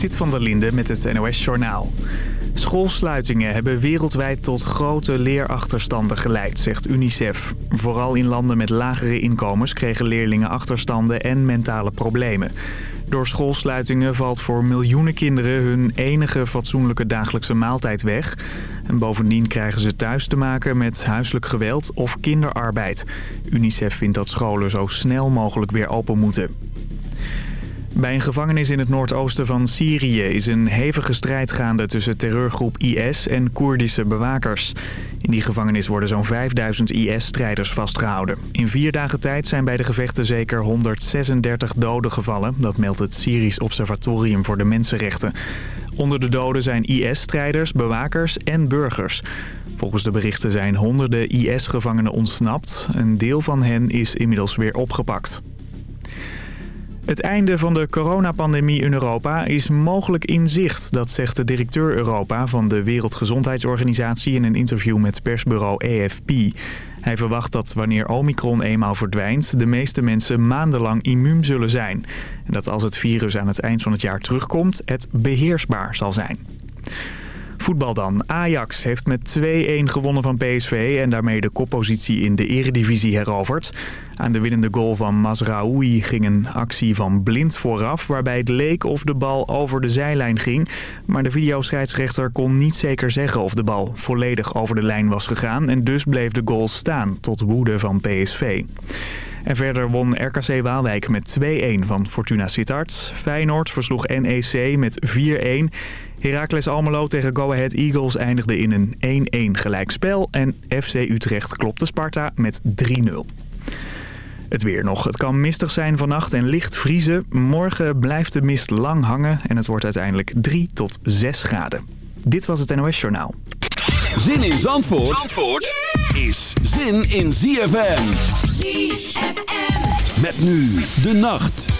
Sit van der Linde met het NOS-journaal. Schoolsluitingen hebben wereldwijd tot grote leerachterstanden geleid, zegt UNICEF. Vooral in landen met lagere inkomens kregen leerlingen achterstanden en mentale problemen. Door schoolsluitingen valt voor miljoenen kinderen hun enige fatsoenlijke dagelijkse maaltijd weg. En bovendien krijgen ze thuis te maken met huiselijk geweld of kinderarbeid. UNICEF vindt dat scholen zo snel mogelijk weer open moeten. Bij een gevangenis in het noordoosten van Syrië is een hevige strijd gaande tussen terreurgroep IS en Koerdische bewakers. In die gevangenis worden zo'n 5000 IS-strijders vastgehouden. In vier dagen tijd zijn bij de gevechten zeker 136 doden gevallen. Dat meldt het Syrisch Observatorium voor de Mensenrechten. Onder de doden zijn IS-strijders, bewakers en burgers. Volgens de berichten zijn honderden IS-gevangenen ontsnapt. Een deel van hen is inmiddels weer opgepakt. Het einde van de coronapandemie in Europa is mogelijk in zicht. Dat zegt de directeur Europa van de Wereldgezondheidsorganisatie in een interview met persbureau AFP. Hij verwacht dat wanneer Omicron eenmaal verdwijnt... de meeste mensen maandenlang immuun zullen zijn. En dat als het virus aan het eind van het jaar terugkomt... het beheersbaar zal zijn. Voetbal dan. Ajax heeft met 2-1 gewonnen van PSV en daarmee de koppositie in de eredivisie heroverd. Aan de winnende goal van Masraoui ging een actie van Blind vooraf... waarbij het leek of de bal over de zijlijn ging. Maar de videoscheidsrechter kon niet zeker zeggen of de bal volledig over de lijn was gegaan... en dus bleef de goal staan tot woede van PSV. En verder won RKC Waalwijk met 2-1 van Fortuna Sittard. Feyenoord versloeg NEC met 4-1. Heracles Almelo tegen Go Ahead Eagles eindigde in een 1-1 gelijkspel. En FC Utrecht klopte Sparta met 3-0. Het weer nog. Het kan mistig zijn vannacht en licht vriezen. Morgen blijft de mist lang hangen en het wordt uiteindelijk 3 tot 6 graden. Dit was het NOS Journaal. Zin in Zandvoort, Zandvoort is zin in ZFM. ZFM. Met nu de nacht.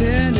pretending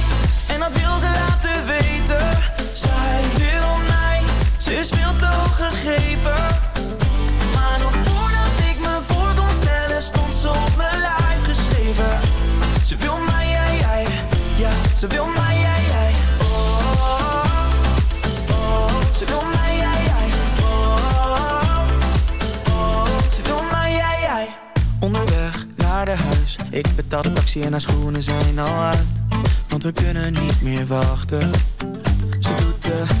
Maar nog voordat ik me voorgesteld heb, stond ze op mijn lijf geschreven. Ze wil mij, ja, ze wil mij, oh, ze wil mij, oh, ze wil mij, jij. Onderweg naar de huis, ik betaal de taxi en haar schoenen zijn al aan, want we kunnen niet meer wachten. Ze doet de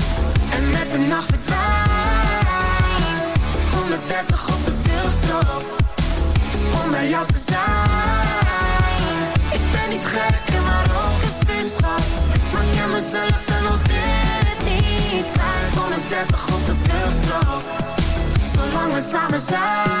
en met de nacht verdwijnt. 130 op de veelstroop om bij jou te zijn. Ik ben niet gek en maar ook een vriendschap. Maar ik ken mezelf en al dit niet kwijt. 130 op de veelstroop, zolang we samen zijn.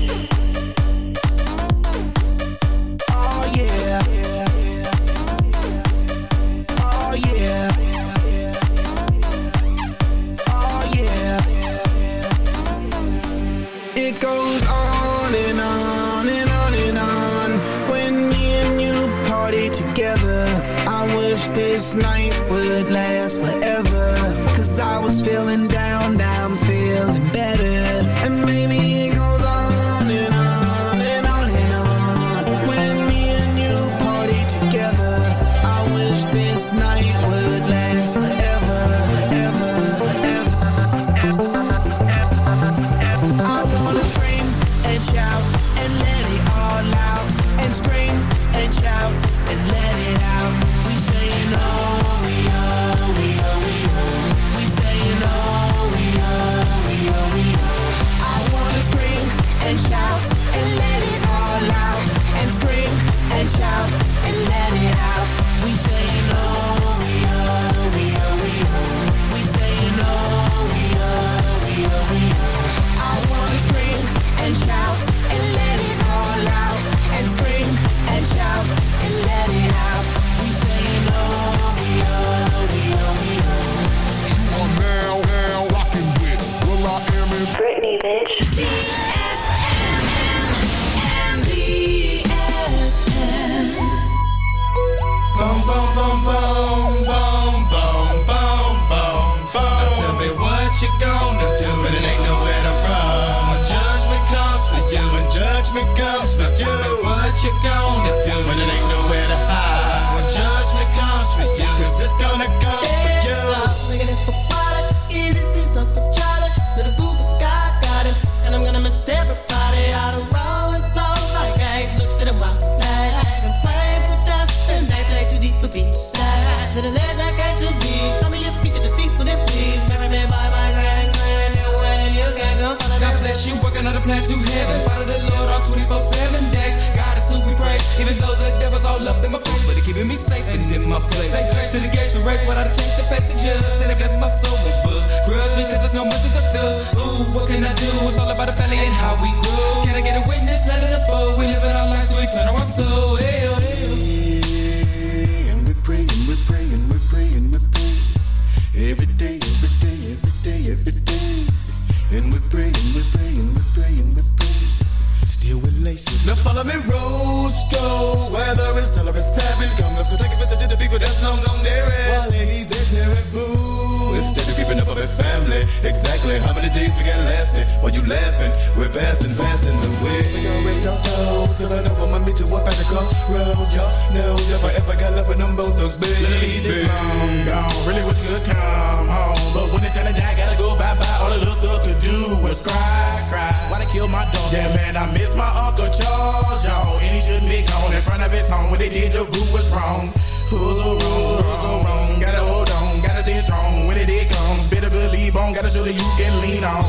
Night would last keeping me safe and in my place. Say grace to the gates we race, without a change the judge. And I blesses my soul with books. Grudge because there's no mercy for thugs. Ooh, what can I do? It's all about the family and how we grow. Can I get a witness? Let it unfold. We live in our lives, so we turn our soul. Hell, oh. Laughing, we're passing, passing the way. We gon' rest our souls, cause I know I'ma meet you up at the crossroad. Y'all know if I ever got love with them both thugs, baby. Ladies long gone, really wish you could come home. But when it's time to die, gotta go bye bye. All the little thug could do was cry, cry. Why they kill my dog? Yeah, man, I miss my Uncle Charles, y'all. And he shouldn't be gone in front of his home. When they did, the root was wrong. Who's so wrong? Who's so wrong? Gotta hold on, gotta stay strong. When it day comes, better believe on. Gotta show that you can lean on.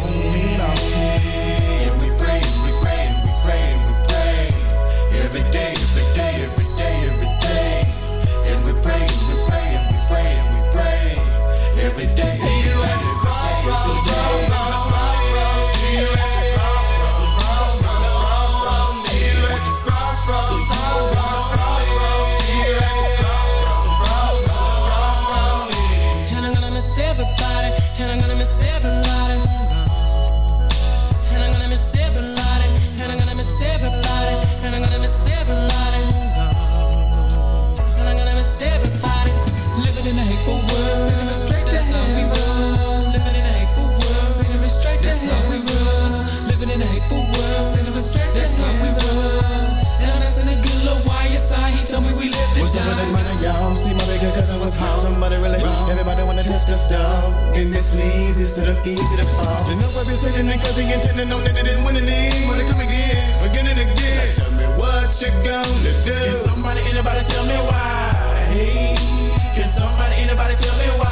The. Getting this easy instead of easy to fall. I've been sitting and cause he intended that they didn't win any. Wanna come again, again and again. Now tell me what you gonna do. Can somebody, anybody tell me why? Hey, can somebody, anybody tell me why?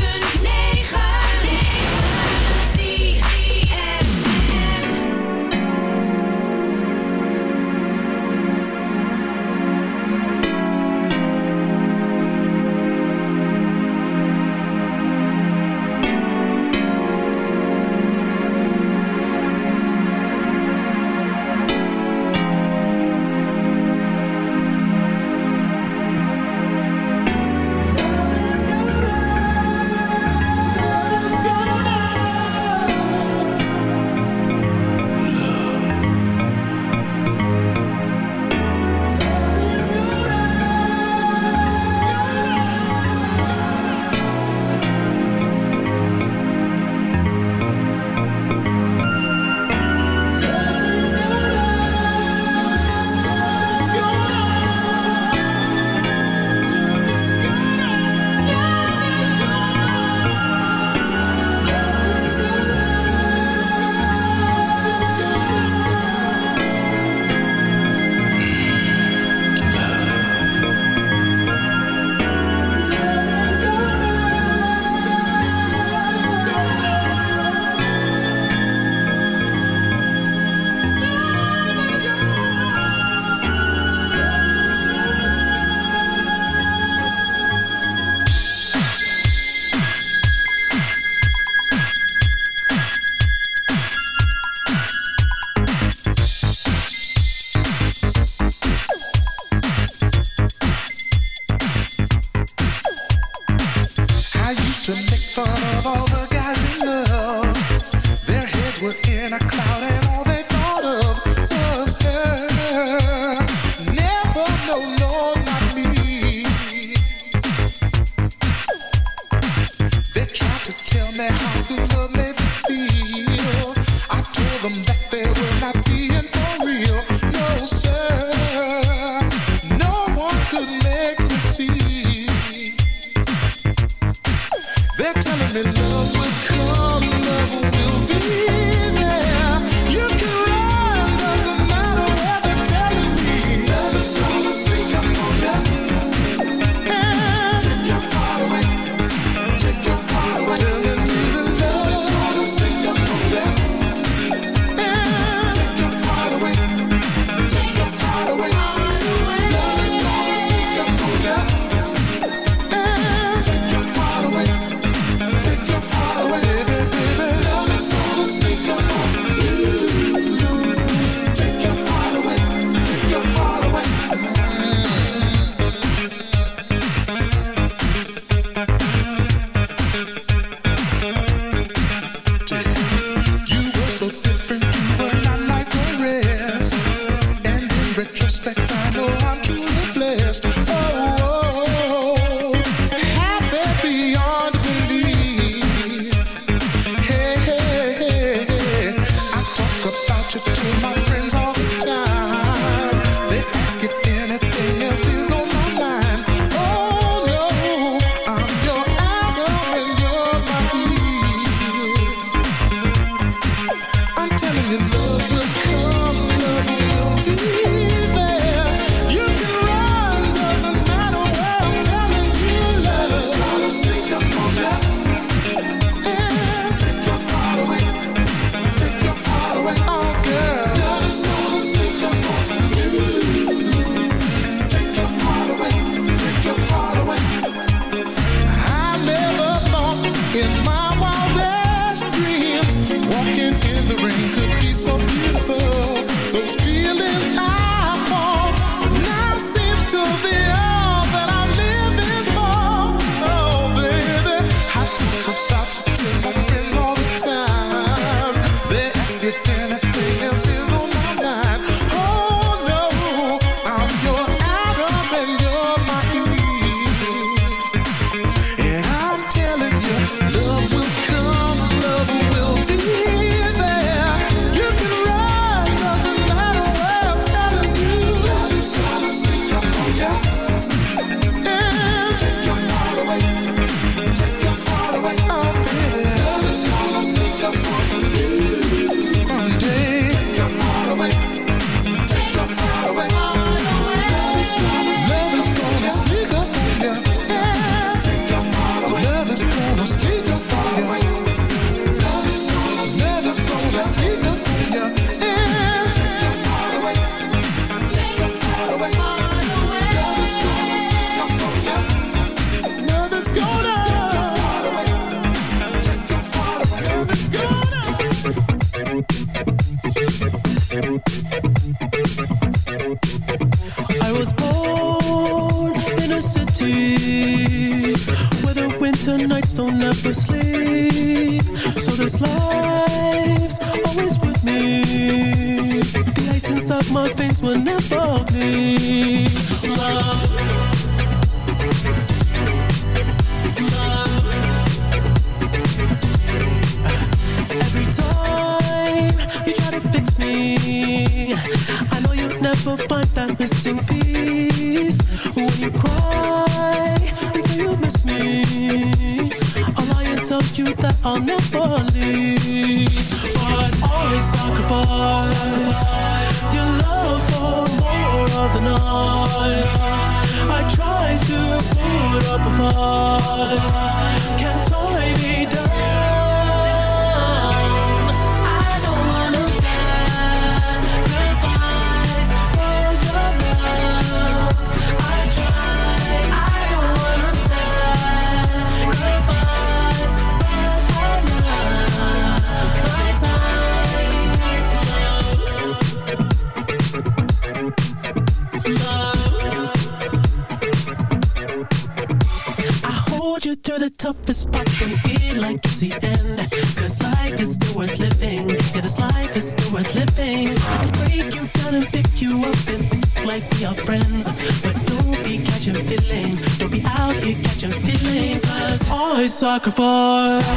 you feel like it's the end. Cause life is still worth living. Yeah, this life is still worth living. I can break you down and pick you up and think like we are friends. But don't be catching feelings. Don't be out here catching feelings. Cause I sacrifice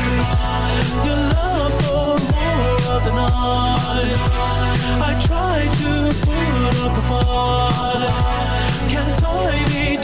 your love for more of the night. I try to put up a fight. Can't I be